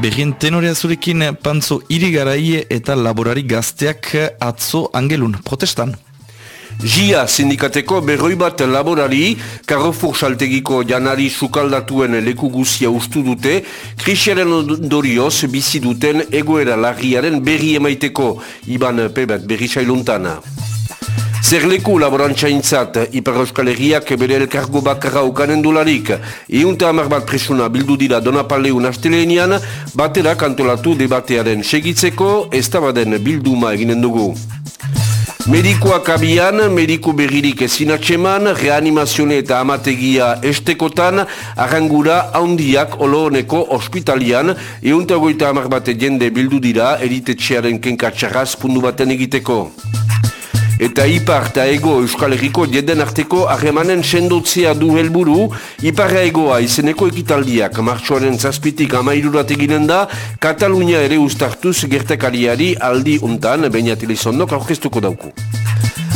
Berrien tenorea zurekin pantzo irigaraie eta laborari gazteak atzo angelun protestan. Gia sindikateko berroi bat laborari, Carrefour saltegiko janari sukaldatuen leku guzia ustu dute, krisiaren dorioz bizi duten egoera larriaren berri emaiteko, iban pebet berri sailuntana. Zerleku laborantzaintzat Ipar Euskal Herriak bere elkargo bakarra ukanen dularik. Iunta amar bat presuna bildu dira Donapaleun astelenian, batera kantolatu debatearen segitzeko, ez tabaden bilduma eginen dugu. Medikoak abian, mediko berririk ezin atseman, reanimazione eta amategia estekotan, arrangura haundiak olohoneko ospitalian, eunta goita amar bat jende bildu dira, eritetxearen kenkatxarraz pundu baten egiteko. Eta ipar eta ego Euskal Herriko jeden arteko harremanen sendotzea du helburu, iparra egoa izeneko ekitaldiak martxoaren zazpitik amairurat eginen da, Katalunia ere ustartuz gertekariari aldi untan, baina telezondok aurkeztuko dauku.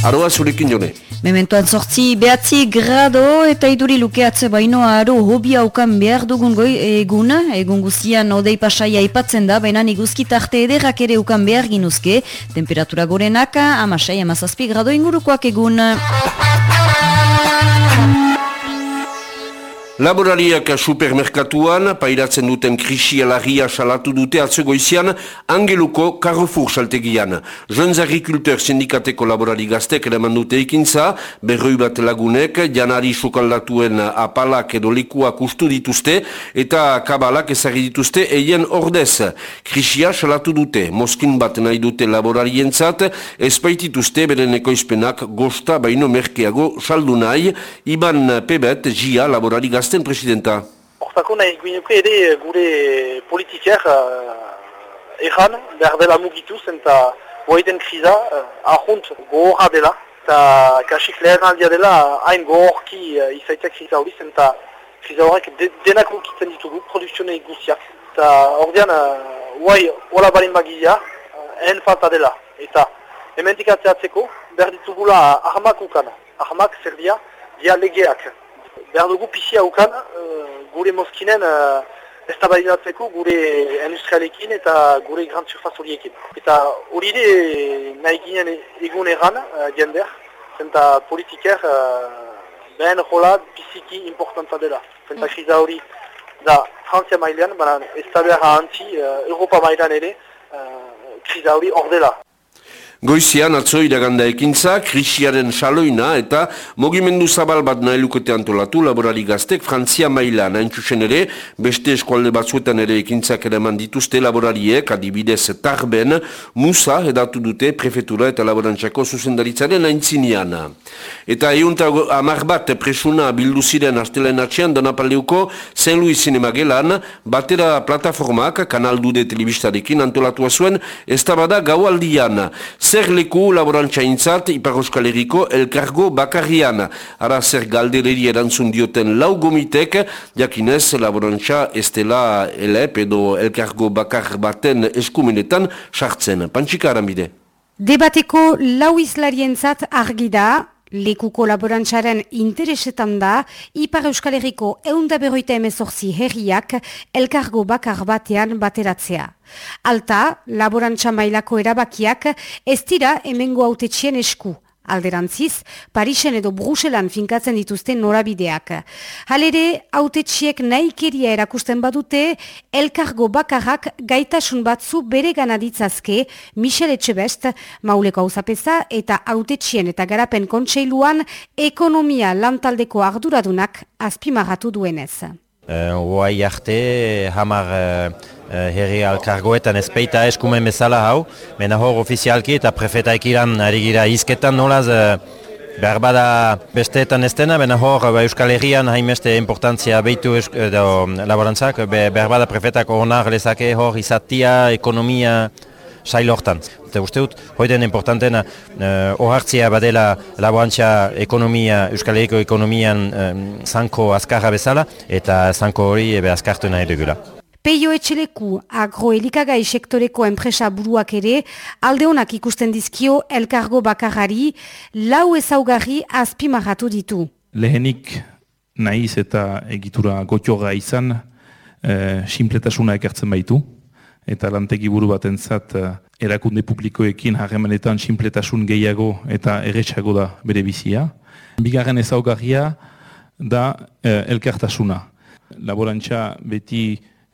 Aroa zurekin jone. Mementoan sortzi behatzi grado eta iduri lukeatze baino aro hobi haukan behar dugun goi egun, egun guzian odei pasaia ipatzen da, baina iguzki tarte ederrak ere ukan behar ginuzke, temperatura gorenaka, amasai amazazpi grado ingurukoak egun. Laborariak supermerkatuan, pairatzen duten krisia larria salatu dute atzegoizian, angeluko Carrefour saltegian. Jones Agriculteur sindikateko laborari gaztek eraman dute ikintza, berroi bat lagunek, janari sukaldatuen apalak edo likuak ustu dituzte, eta kabalak ezagri dituzte eien ordez. Krisia salatu dute, moskin bat nahi dute laborarientzat, ezpaitituzte beren ekoizpenak gosta baino merkeago saldu nahi, iban pebet, jia laborari gaztek Gazten presidenta. Hortako nahi guinuke ere gure politiker uh, erran behar dela mugituz eta goaiten kriza uh, ahunt gohorra dela. Eta kasik lehen aldia dela hain gohorki uh, izaitek kriza hori eta kriza horrek de, denak mugitzen ditugu produksione guziak eta ordean guai uh, hola balin bagia uh, en falta dela. Eta hementik atzeatzeko behar ditugula ahmak ukan ahmak zer dia dia legeak behar dugu pixia ukan uh, gure mozkinen uh, gure industrialekin eta gure grand surfaz horiekin. Eta hori de nahi ginen egun erran uh, jender, zenta politiker uh, behen jola biziki importanta dela. Zenta mm. kriza hori da Frantzia mailean, baina ez da behar ahantzi Europa mailean ere uh, kriza hori hor dela. Goizian atzo iraganda ekintza, krisiaren saloina eta mogimendu zabal bat nahi lukete antolatu laborari gaztek Frantzia maila nahin ere, beste eskualde batzuetan ere ekintzak ere dituzte laborariek, adibidez tarben, musa edatu dute prefetura eta laborantzako zuzendaritzaren aintzinean. Eta eunta amar bat presuna bildu ziren astelen atxean donapaleuko St. Louis Cinema gelan, batera plataformak, kanal dude telebistarekin antolatua zuen, ez tabada gaualdian zer leku laborantza intzat Ipar Euskal Herriko elkargo bakarrian. Ara zer galdereri erantzun dioten lau gomitek, jakinez laborantza estela elep edo elkargo bakar baten eskumenetan sartzen. Pantsika arambide. Debateko lau izlarientzat argi da, Lekuko laborantzaren interesetan da, Ipar Euskal Herriko eunda berroita emezorzi herriak elkargo bakar batean bateratzea. Alta, laborantza mailako erabakiak ez dira emengo autetxien esku. Alderantziz, Parisen edo Bruselan finkatzen dituzte norabideak. Halere, autetxiek naikeria erakusten badute, elkargo bakarrak gaitasun batzu bere gana ditzazke, Michel Etxebest, mauleko hauzapeza eta autetxien eta garapen kontseiluan ekonomia lantaldeko arduradunak azpimarratu duenez. Uh, arte, hamar uh, herri alkargoetan ezpeita eskumen bezala hau, mena hor ofizialki eta prefetaik iran ari izketan nolaz, behar bada besteetan ez dena, mena hor ba, Euskal Herrian hainbeste importantzia behitu edo laborantzak, behar bada prefetak honar lezake hor izatia, ekonomia, sail hortan. Eta uste dut, hoiden importantena, uh, ohartzia badela laboantza ekonomia, Euskal Herriko ekonomian um, zanko azkarra bezala, eta zanko hori ebe azkartu nahi dugula. Peio etxeleku agroelikagai sektoreko enpresa buruak ere, alde honak ikusten dizkio elkargo bakarari, lau ezaugarri azpimarratu ditu. Lehenik naiz eta egitura gotioga izan, e, simpletasuna ekartzen baitu, eta lantegi buru batentzat e, erakunde publikoekin harremanetan sinpletasun gehiago eta erretxago da bere bizia. Bigarren ezaugarria da e, elkartasuna. Laborantza beti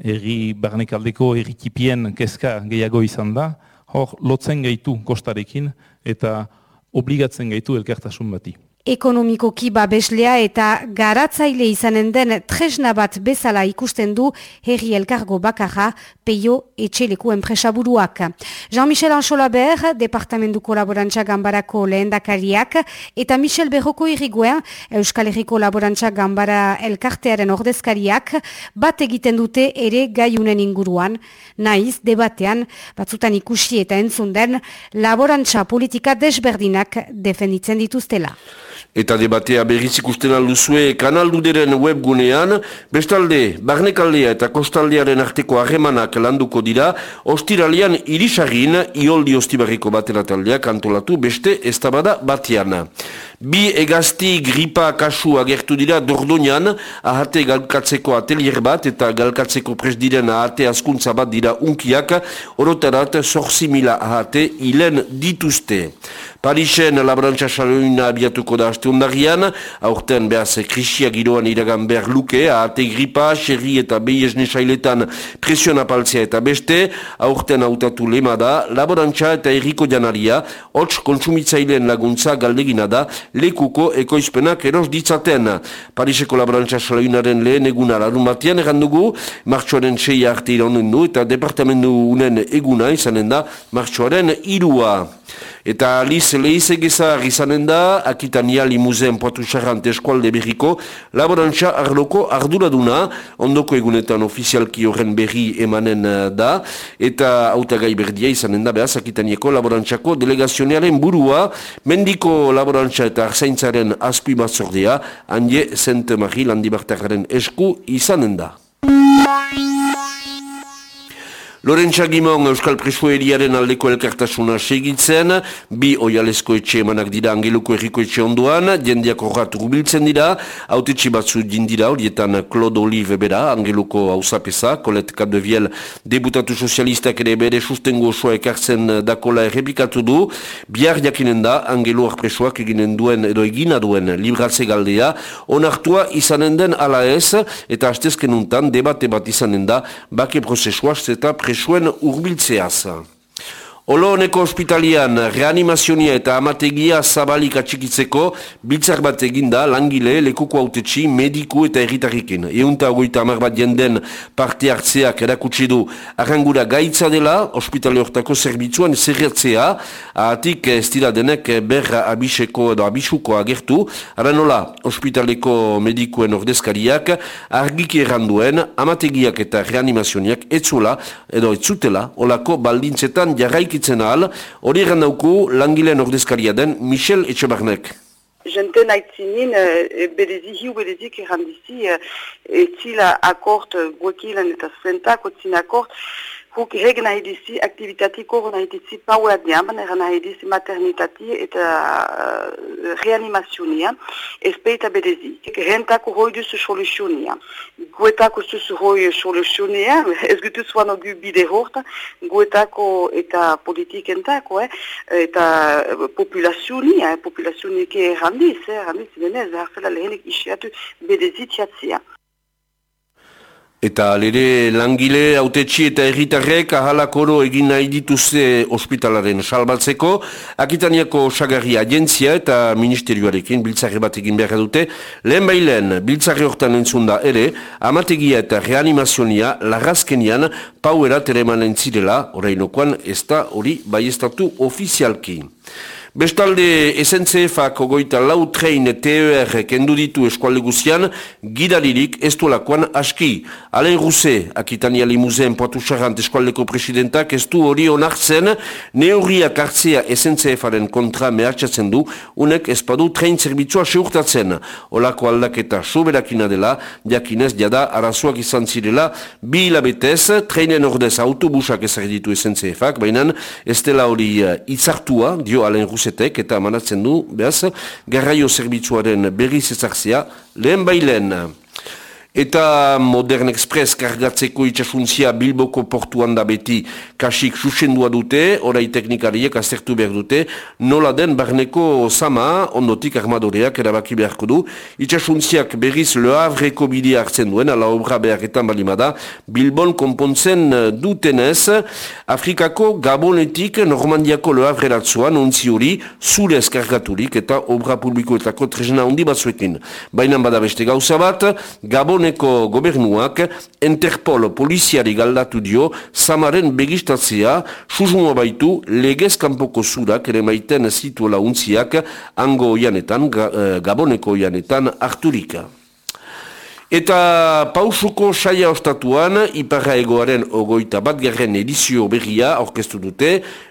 erri barnekaldeko errikipien kezka gehiago izan da, hor lotzen gaitu kostarekin eta obligatzen gaitu elkartasun bati ekonomikoki babeslea eta garatzaile izanen den tresna bat bezala ikusten du herri elkargo bakarra peio etxeleku enpresaburuak. Jean-Michel Anxolaber, Departamentu Laborantza Gambarako lehendakariak, eta Michel Berroko irriguen, Euskal Herriko Laborantza Gambara elkartearen ordezkariak, bat egiten dute ere gaiunen inguruan, naiz, debatean, batzutan ikusi eta entzun den, laborantza politika desberdinak defenditzen dituztela. Eta debatea berriz ikusten alduzue kanalduderen webgunean, bestalde, barnekaldea eta kostaldearen arteko harremanak landuko dira, ostiralian irisagin, ioldi ostibarriko batera taldeak antolatu beste eztabada batean. Bi egazti gripa kasu agertu dira dordonean ahate galkatzeko atelier bat eta galkatzeko presdiren ahate askuntza bat dira unkiak orotarat sorzi mila ahate hilen dituzte. Parisen labrantza saloina abiatuko da aste ondarian, aurten behaz krisia giroan iragan behar luke, ahate gripa, xerri eta behi esne sailetan presiona paltzea eta beste, aurten autatu lema da, laborantza eta erriko janaria, hots kontsumitzaileen laguntza galdegina da, lekuko ekoizpenak eros ditzaten. Pariseko laborantza saloinaren lehen eguna larun batean errandugu, martxoaren sei arte iraunen du eta departamentu unen eguna izanen da martxoaren irua. Eta aliz lehize gezar izanen da, akitania limuzen poatu xarrante eskualde berriko, laborantza arloko arduraduna, ondoko egunetan ofizialki horren berri emanen eh, da, eta autagai berdia izanen da, behaz, akitanieko laborantzako delegazionearen burua, mendiko laborantza eta arzaintzaren azpi batzordea, handi zente marri landibartararen esku izanen da. Lorentza Gimon Euskal Presueriaren aldeko elkartasuna segitzen, bi oialezko etxe emanak dira angeluko erriko etxe onduan, jendiak horrat rubiltzen dira, autetxe batzu dindira, horietan Claude Olive bera, angeluko hausapesa, Colette Capdeviel, debutatu sozialistak ere bere sustengo osoa ekartzen dakola errepikatu du, bihar jakinen da, angelu arpresuak eginen duen edo egina duen libratze galdea, onartua izanen den ala ez, eta hastezkenuntan debate bat izanen da, bake prozesuaz eta presuen urbiltzeaz. Olo honeko ospitalian reanimazionia eta amategia zabalik atxikitzeko biltzar bat eginda langile, lekuko autetxi, mediku eta erritarrikin. Eunta ogoita amar bat jenden parte hartzeak erakutsi du arrangura gaitza dela ospitali hortako zerbitzuan zerretzea ahatik ez dira denek berra abiseko edo abisuko agertu aranola ospitaleko medikuen ordezkariak argiki erranduen amategiak eta reanimazioak etzula edo etzutela olako baldintzetan jarraik itzen ahal, hori egan dauku langileen ordezkaria den Michel Etxebarnek. Jente naitzinin, e, berezi, hiu berezik errandizi, e, etzila akort, guekilan eta zentak, otzin akort, Huk heg nahi dizi, aktivitatiko nahi dizi paua dian, baina nahi dizi maternitati eta uh, reanimazionia, ezpeita bedezi. Hentako hoi duzu soluzionia. Guetako zuzu hoi soluzionia, ez gutu zuan ogu bide horta, guetako eta politikentako, eh, eta populazionia, eh, populazionike errandiz, eh, errandiz, denez, hartzela lehenik isiatu bedezi txatzia. Eta lere langile, autetxi eta erritarrek ahalakoro egin nahi dituzte ospitalaren salbatzeko. Akitaniako sagarri agentzia eta ministerioarekin biltzarri bat egin behar dute. Lehen bailen, biltzarri hortan entzunda ere, amategia eta reanimazionia larrazkenian pauera tereman entzirela, orainokoan ez da hori baiestatu ofizialki. Bestalde, SNCF-ak ogoita lau trein TER kendu ditu eskualde guzian, gidaririk ez duelakoan aski. Alain Ruse, akitania limuzen poatu xarrant eskualdeko presidentak, ez du hori onartzen, neurriak hartzea SNCF-aren kontra mehatxatzen du, unek espadu trein zerbitzua seurtatzen. Olako aldaketa soberakina dela, jakinez jada arazoak izan zirela, bi hilabetez, treinen ordez autobusak ezagir ditu SNCF-ak, baina ez dela hori uh, itzartua, dio Alain Ruse, Busetek eta manatzen du, behaz, garraio zerbitzuaren berriz ezartzea, lehen bailen. Eta Modern Express kargatzeko itxasuntzia Bilboko portuan da beti kasik susendua dute, orai teknikariek azertu behar dute, nola den barneko sama ondotik armadoreak erabaki beharko du. Itxasuntziak berriz Le Havreko bidea hartzen duen, ala obra beharretan balimada, Bilbon konpontzen dutenez, Afrikako Gabonetik Normandiako Le Havreratzuan ontzi hori zurez kargaturik eta obra publikoetako tresna handi batzuekin. Baina bada beste gauza bat, Gabon Gaboneko gobernuak Interpol poliziari galdatu dio Samaren begistatzea susmoa baitu legez kanpoko zurak ere maiten zituela untziak ango oianetan, eh, Gaboneko oianetan harturika. Eta pausuko saia ostatuan, Iparra egoaren ogoita bat gerren edizio berria orkestu dute,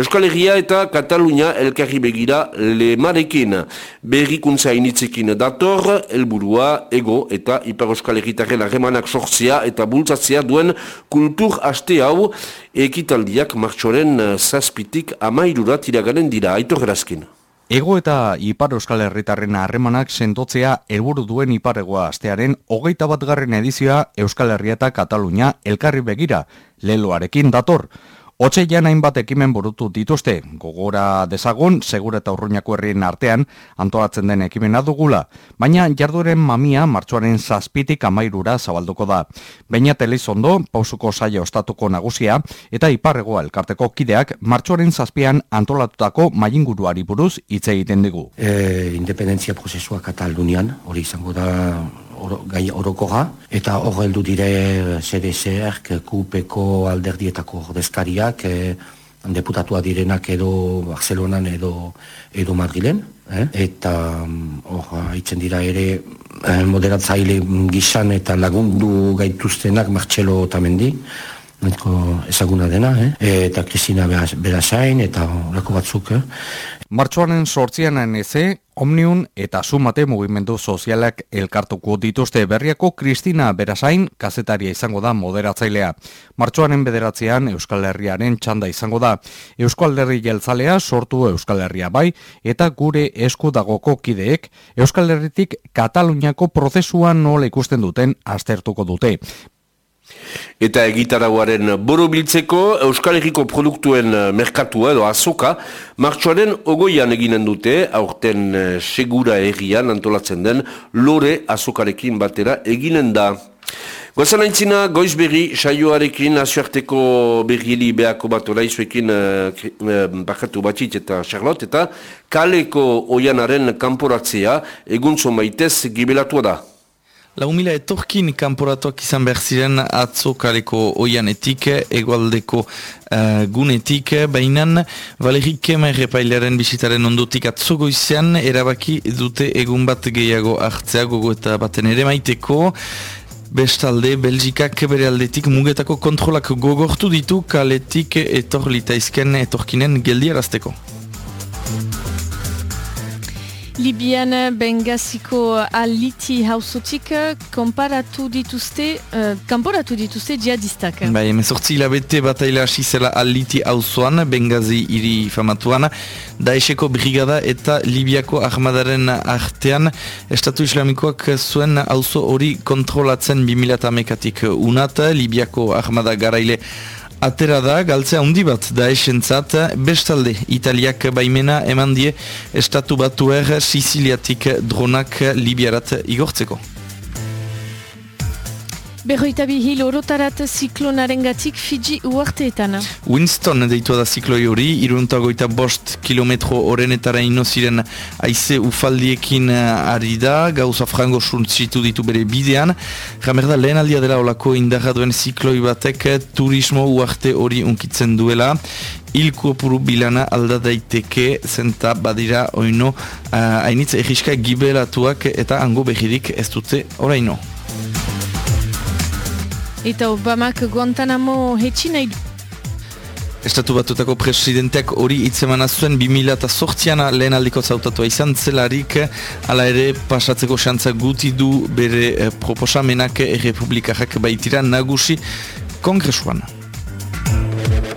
Euskal Herria eta Katalunia elkarri begira lemarekin. Berrikuntza initzekin dator, elburua, ego eta Ipar Euskal Herritaren arremanak sortzea eta bultzatzea duen kultur aste hau ekitaldiak martxoren zazpitik amairura tiraganen dira, aito gerazkin. Ego eta Ipar Euskal Herritarren harremanak sentotzea helburu duen Iparegoa astearen hogeita bat garren edizioa Euskal Herria eta Katalunia elkarri begira, leloarekin dator. Otseian hainbat ekimen burutu dituzte, gogora dezagun, segura eta urruñako herrien artean antolatzen den ekimena dugula, baina jarduren mamia martxoaren zazpitik amairura zabalduko da. Baina telizondo, pausuko saia ostatuko nagusia, eta iparregoa elkarteko kideak martxoaren zazpian antolatutako mainguruari buruz hitz egiten digu. E, independentzia prozesua Katalunian, hori izango da oro, gai orokoga, eta hor heldu dire CDCR, QPko alderdietako ordezkariak, e, deputatua direnak edo Barcelonan edo, edo Madrilen, eh? eta mm, hor haitzen dira ere eh, moderatzaile gizan eta lagundu gaituztenak Martxelo Otamendi, ezaguna dena, eh? eta Kristina Berasain, eta horako batzuk. Eh? Martxoaren sortzian eze, Omniun eta Sumate mugimendu sozialak elkartuko dituzte berriako Kristina Berasain kazetaria izango da moderatzailea. Martxoaren bederatzean Euskal Herriaren txanda izango da. Euskal Herri jeltzalea sortu Euskal Herria bai eta gure esku dagoko kideek Euskal Herritik Kataluniako prozesuan nola ikusten duten aztertuko dute. Eta egitarauaren borobiltzeko Euskal Herriko produktuen eh, merkatua edo azoka martxoaren ogoian eginen dute aurten eh, segura errian antolatzen den lore azokarekin batera eginen da. Goazan aintzina, goiz berri, saioarekin, nazioarteko berrieli behako bat oraizuekin uh, bakatu batxit eta Charlotte, eta kaleko oianaren kanporatzea eguntzo maitez gibelatua da. Lau mila etorkin kanporatuak izan behar ziren atzo kaleko oianetik, egualdeko uh, gunetik, bainan Valerik Kemer repailaren bisitaren ondotik atzo goizean, erabaki dute egun bat gehiago hartzea gogo eta baten ere maiteko. Bestalde, Belgikak bere aldetik mugetako kontrolak gogortu ditu kaletik etor litaizken etorkinen geldiarazteko. Libian Bengaziko aliti hausotik komparatu dituzte, uh, kanporatu dituzte jihadistak. Bai, emezortzi hilabete bataila hasi zela aliti hausoan, Bengazi hiri famatuan, Daesheko brigada eta Libiako armadaren artean, Estatu Islamikoak zuen hauso hori kontrolatzen 2008-ek unat, Libiako armada garaile Atera da, galtzea handi bat da esentzat, bestalde, Italiak baimena eman die estatu batuer Siciliatik dronak Libiarat igortzeko. Berroita hil orotarat ziklonaren gatik Fiji uarteetan. Winston deitu da zikloi hori, iruntagoita bost kilometro orenetara ino ziren aize ufaldiekin eh, ari da, gauza frango suntzitu ditu bere bidean. Ramerda lehen aldia dela olako indarra duen zikloi batek turismo uarte hori unkitzen duela. Ilko puru bilana alda daiteke zenta badira oino uh, hainitz egiska gibelatuak eta ango behirik ez dute oraino. Eta Obamak Guantanamo hetxi nahi du. Estatu batutako presidenteak hori itzemana zuen 2008an lehen aldiko zautatua izan zelarik ala ere pasatzeko xantza guti du bere eh, proposamenak errepublikajak baitira nagusi kongresuan.